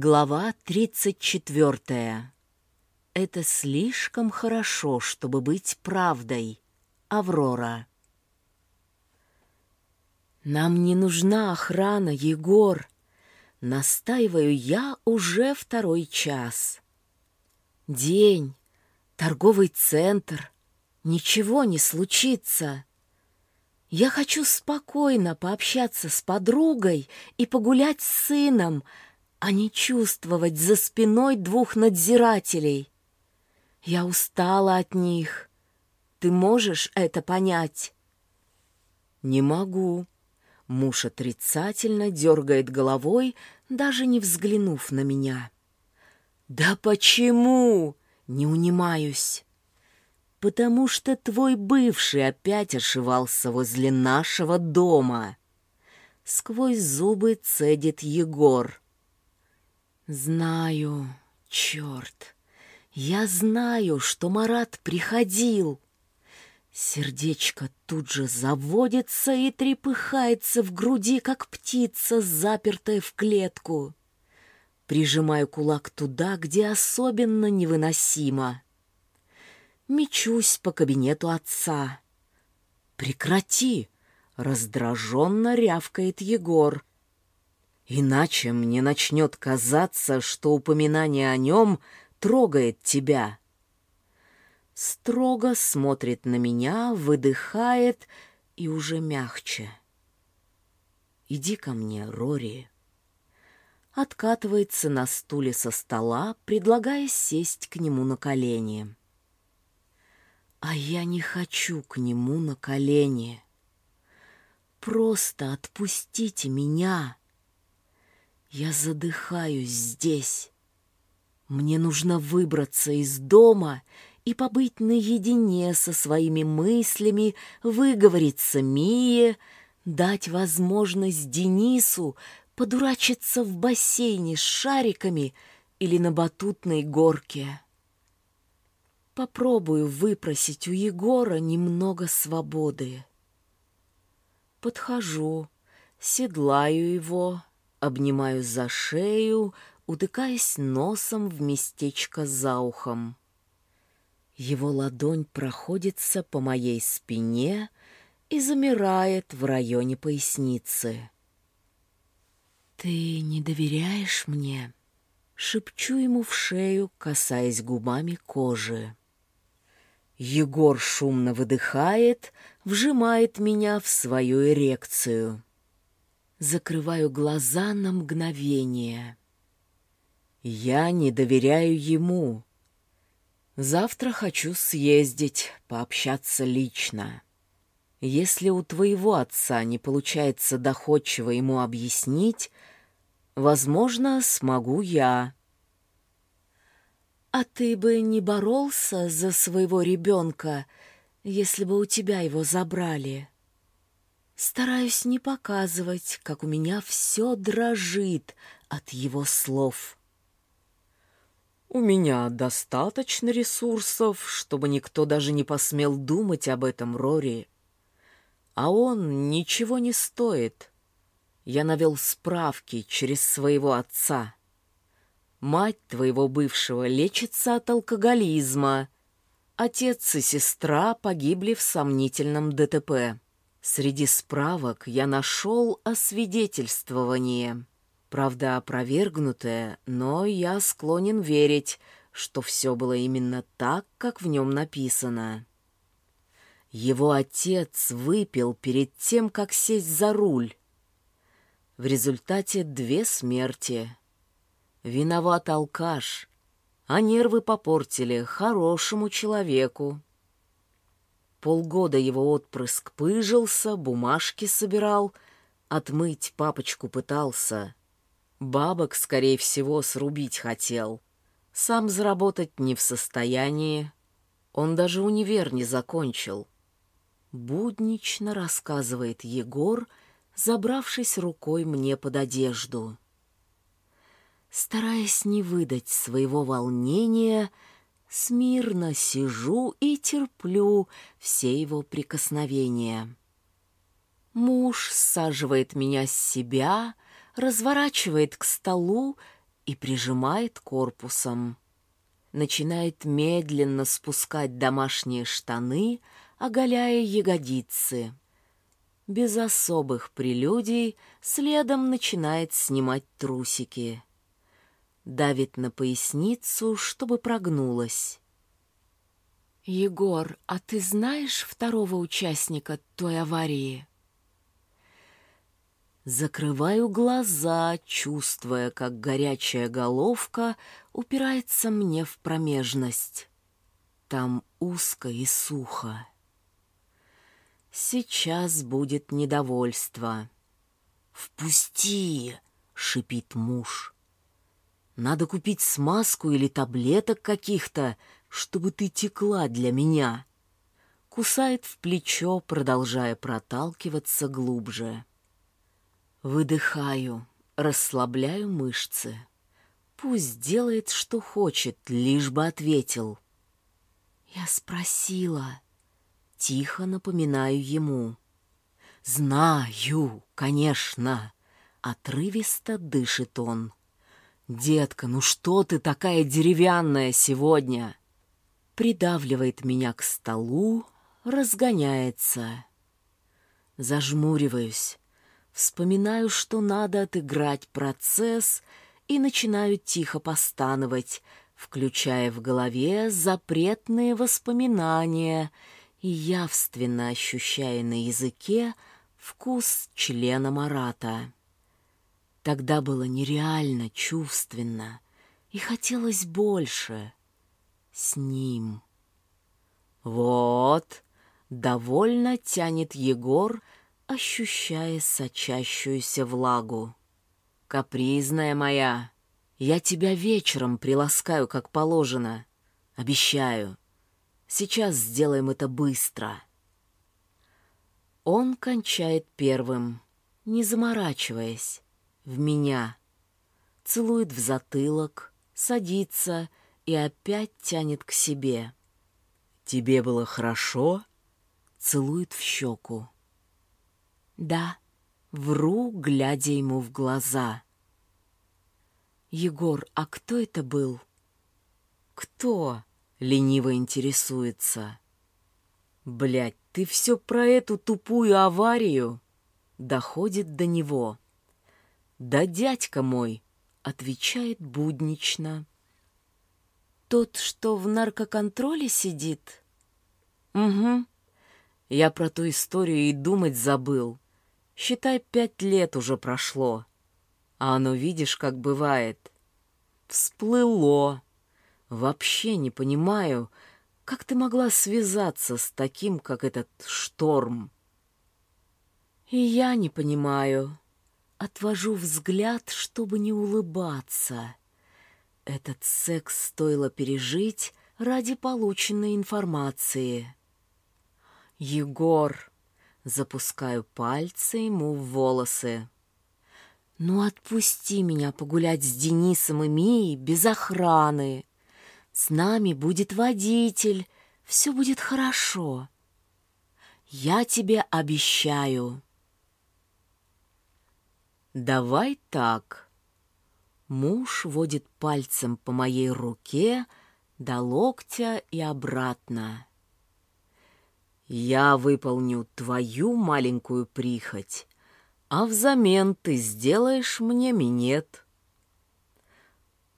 Глава 34. Это слишком хорошо, чтобы быть правдой. Аврора. Нам не нужна охрана, Егор. Настаиваю я уже второй час. День, торговый центр. Ничего не случится. Я хочу спокойно пообщаться с подругой и погулять с сыном, а не чувствовать за спиной двух надзирателей. Я устала от них. Ты можешь это понять? Не могу. Муж отрицательно дергает головой, даже не взглянув на меня. Да почему? Не унимаюсь потому что твой бывший опять ошивался возле нашего дома. Сквозь зубы цедит Егор. Знаю, черт, я знаю, что Марат приходил. Сердечко тут же заводится и трепыхается в груди, как птица, запертая в клетку. Прижимаю кулак туда, где особенно невыносимо мечусь по кабинету отца. «Прекрати!» — раздраженно рявкает Егор. «Иначе мне начнет казаться, что упоминание о нем трогает тебя». Строго смотрит на меня, выдыхает и уже мягче. «Иди ко мне, Рори». Откатывается на стуле со стола, предлагая сесть к нему на колени. А я не хочу к нему на колени. Просто отпустите меня. Я задыхаюсь здесь. Мне нужно выбраться из дома и побыть наедине со своими мыслями, выговориться Мие, дать возможность Денису подурачиться в бассейне с шариками или на батутной горке. Попробую выпросить у Егора немного свободы. Подхожу, седлаю его, обнимаю за шею, утыкаясь носом в местечко за ухом. Его ладонь проходится по моей спине и замирает в районе поясницы. «Ты не доверяешь мне?» Шепчу ему в шею, касаясь губами кожи. Егор шумно выдыхает, вжимает меня в свою эрекцию. Закрываю глаза на мгновение. Я не доверяю ему. Завтра хочу съездить, пообщаться лично. Если у твоего отца не получается доходчиво ему объяснить, возможно, смогу я. «А ты бы не боролся за своего ребенка, если бы у тебя его забрали?» Стараюсь не показывать, как у меня все дрожит от его слов. «У меня достаточно ресурсов, чтобы никто даже не посмел думать об этом, Рори. А он ничего не стоит. Я навел справки через своего отца». Мать твоего бывшего лечится от алкоголизма. Отец и сестра погибли в сомнительном ДТП. Среди справок я нашел освидетельствование. Правда, опровергнутое, но я склонен верить, что все было именно так, как в нем написано. Его отец выпил перед тем, как сесть за руль. В результате две смерти. Виноват алкаш, а нервы попортили хорошему человеку. Полгода его отпрыск пыжился, бумажки собирал, отмыть папочку пытался. Бабок, скорее всего, срубить хотел. Сам заработать не в состоянии. Он даже универ не закончил. Буднично рассказывает Егор, забравшись рукой мне под одежду. Стараясь не выдать своего волнения, смирно сижу и терплю все его прикосновения. Муж саживает меня с себя, разворачивает к столу и прижимает корпусом. Начинает медленно спускать домашние штаны, оголяя ягодицы. Без особых прелюдий следом начинает снимать трусики. Давит на поясницу, чтобы прогнулась. «Егор, а ты знаешь второго участника той аварии?» Закрываю глаза, чувствуя, как горячая головка упирается мне в промежность. Там узко и сухо. Сейчас будет недовольство. «Впусти!» — шипит муж. «Надо купить смазку или таблеток каких-то, чтобы ты текла для меня». Кусает в плечо, продолжая проталкиваться глубже. Выдыхаю, расслабляю мышцы. Пусть делает, что хочет, лишь бы ответил. Я спросила. Тихо напоминаю ему. «Знаю, конечно!» Отрывисто дышит он. «Детка, ну что ты такая деревянная сегодня?» Придавливает меня к столу, разгоняется. Зажмуриваюсь, Вспоминаю, что надо отыграть процесс, и начинаю тихо постановать, включая в голове запретные воспоминания и явственно ощущая на языке вкус члена Марата. Тогда было нереально чувственно, и хотелось больше. С ним. «Вот!» — довольно тянет Егор, — ощущая сочащуюся влагу. «Капризная моя, я тебя вечером приласкаю, как положено. Обещаю. Сейчас сделаем это быстро». Он кончает первым, не заморачиваясь, в меня. Целует в затылок, садится и опять тянет к себе. «Тебе было хорошо?» Целует в щеку. Да, вру, глядя ему в глаза. Егор, а кто это был? Кто? Лениво интересуется. Блядь, ты все про эту тупую аварию? Доходит до него. Да дядька мой, отвечает буднично. Тот, что в наркоконтроле сидит? Угу. Я про ту историю и думать забыл. Считай, пять лет уже прошло. А оно, видишь, как бывает. Всплыло. Вообще не понимаю, как ты могла связаться с таким, как этот шторм. И я не понимаю. Отвожу взгляд, чтобы не улыбаться. Этот секс стоило пережить ради полученной информации. Егор, Запускаю пальцы ему в волосы. «Ну отпусти меня погулять с Денисом и Мией без охраны. С нами будет водитель, все будет хорошо. Я тебе обещаю». «Давай так». Муж водит пальцем по моей руке до локтя и обратно. Я выполню твою маленькую прихоть, а взамен ты сделаешь мне минет.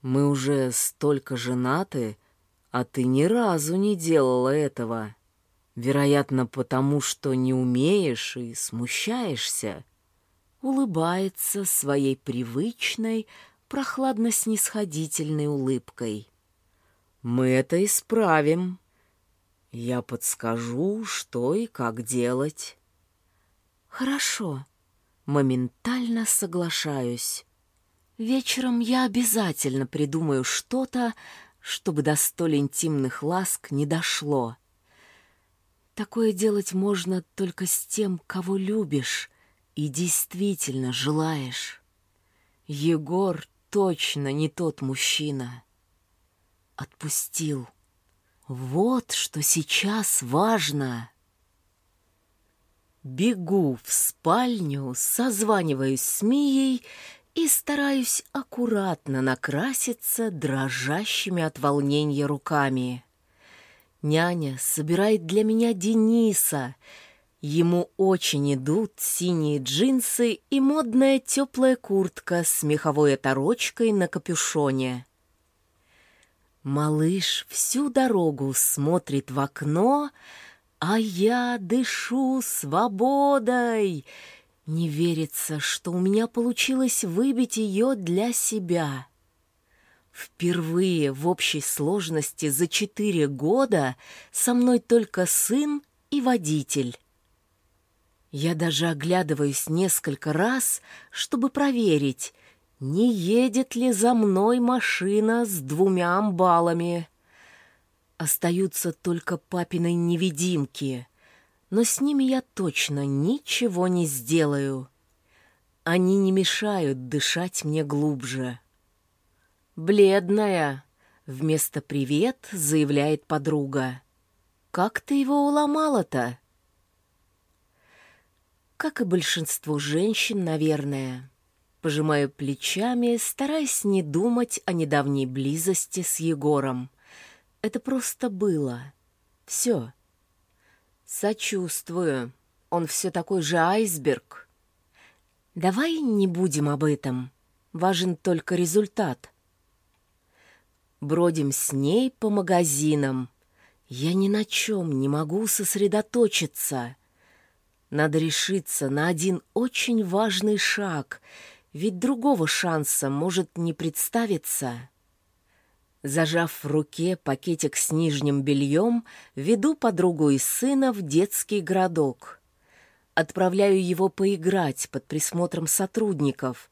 Мы уже столько женаты, а ты ни разу не делала этого. Вероятно, потому что не умеешь и смущаешься. Улыбается своей привычной, прохладно-снисходительной улыбкой. Мы это исправим. Я подскажу, что и как делать. Хорошо, моментально соглашаюсь. Вечером я обязательно придумаю что-то, чтобы до столь интимных ласк не дошло. Такое делать можно только с тем, кого любишь и действительно желаешь. Егор точно не тот мужчина. Отпустил. Вот что сейчас важно. Бегу в спальню, созваниваюсь с Мией и стараюсь аккуратно накраситься дрожащими от волнения руками. Няня собирает для меня Дениса. Ему очень идут синие джинсы и модная теплая куртка с меховой оторочкой на капюшоне. Малыш всю дорогу смотрит в окно, а я дышу свободой. Не верится, что у меня получилось выбить ее для себя. Впервые в общей сложности за четыре года со мной только сын и водитель. Я даже оглядываюсь несколько раз, чтобы проверить, не едет ли за мной машина с двумя амбалами. Остаются только папиной невидимки, но с ними я точно ничего не сделаю. Они не мешают дышать мне глубже. «Бледная», — вместо «привет» заявляет подруга. «Как ты его уломала-то?» Как и большинство женщин, наверное. Пожимаю плечами, стараясь не думать о недавней близости с Егором. Это просто было. Все. Сочувствую. Он все такой же айсберг. Давай не будем об этом. Важен только результат. Бродим с ней по магазинам. Я ни на чем не могу сосредоточиться. Надо решиться на один очень важный шаг — ведь другого шанса может не представиться. Зажав в руке пакетик с нижним бельем, веду подругу и сына в детский городок. Отправляю его поиграть под присмотром сотрудников,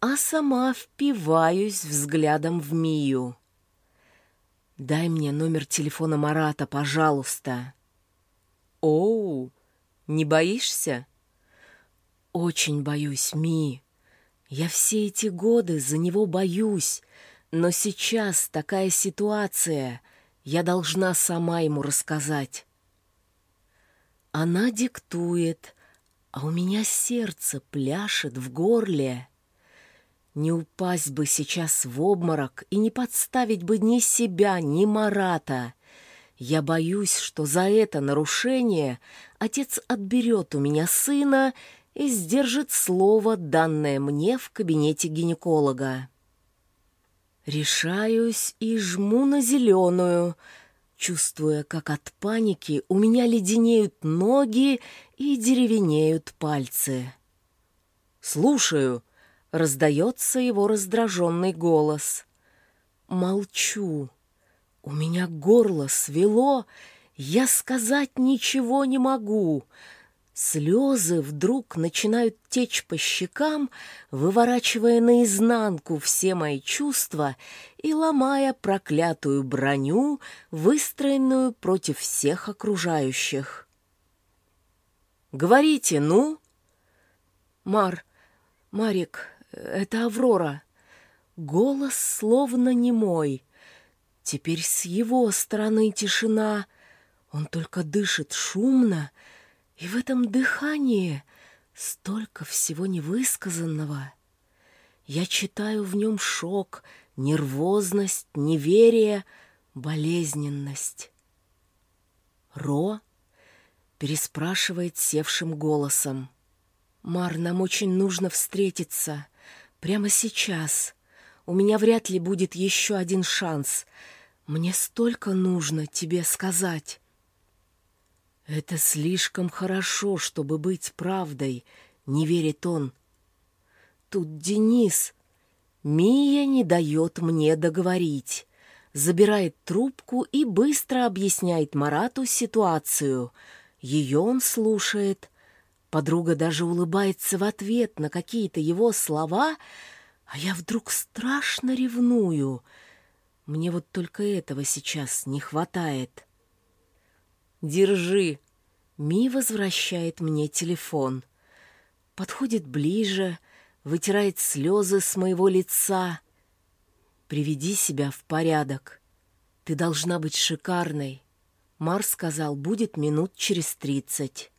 а сама впиваюсь взглядом в Мию. «Дай мне номер телефона Марата, пожалуйста». «Оу, не боишься?» «Очень боюсь, Ми. Я все эти годы за него боюсь, но сейчас такая ситуация, я должна сама ему рассказать. Она диктует, а у меня сердце пляшет в горле. Не упасть бы сейчас в обморок и не подставить бы ни себя, ни Марата. Я боюсь, что за это нарушение отец отберет у меня сына и сдержит слово, данное мне в кабинете гинеколога. Решаюсь и жму на зеленую, чувствуя, как от паники у меня леденеют ноги и деревенеют пальцы. «Слушаю», — раздается его раздраженный голос. Молчу. У меня горло свело, я сказать ничего не могу — Слезы вдруг начинают течь по щекам, выворачивая наизнанку все мои чувства и ломая проклятую броню, выстроенную против всех окружающих. «Говорите, ну?» «Мар, Марик, это Аврора». Голос словно не мой. Теперь с его стороны тишина. Он только дышит шумно, — и в этом дыхании столько всего невысказанного. Я читаю в нем шок, нервозность, неверие, болезненность. «Ро?» — переспрашивает севшим голосом. «Мар, нам очень нужно встретиться. Прямо сейчас. У меня вряд ли будет еще один шанс. Мне столько нужно тебе сказать». «Это слишком хорошо, чтобы быть правдой», — не верит он. «Тут Денис. Мия не дает мне договорить. Забирает трубку и быстро объясняет Марату ситуацию. Ее он слушает. Подруга даже улыбается в ответ на какие-то его слова, а я вдруг страшно ревную. Мне вот только этого сейчас не хватает». «Держи!» Ми возвращает мне телефон. Подходит ближе, вытирает слезы с моего лица. «Приведи себя в порядок. Ты должна быть шикарной». Марс сказал, будет минут через тридцать.